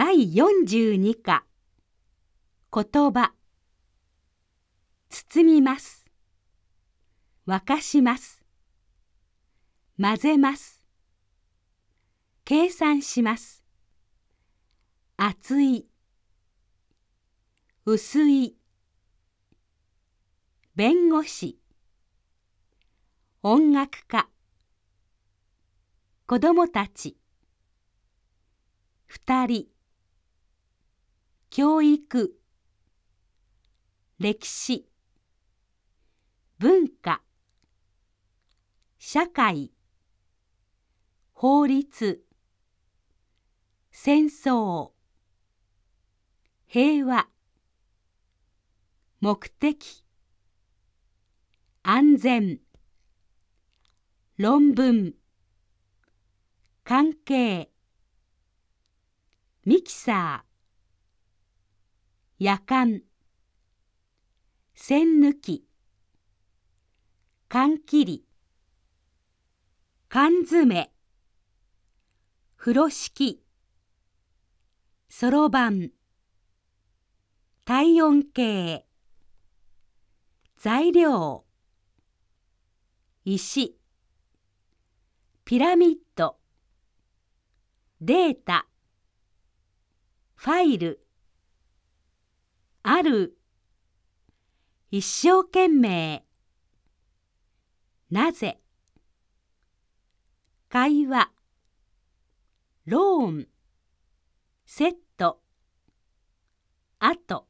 第42課。言葉。包みます。沸かします。混ぜます。計算します。厚い。薄い。弁護士。音楽家。子供たち。二人。教育。歴史。文化。社会。法律。戦争。平和。目的。安全。論文。関係。ミキサー。夜間。栓抜き。缶切り。缶詰。風呂敷。そろばん。体温計。材料。石。ピラミッド。データ。ファイル。ある。一生懸命。なぜ？会話。ローン。セット。あと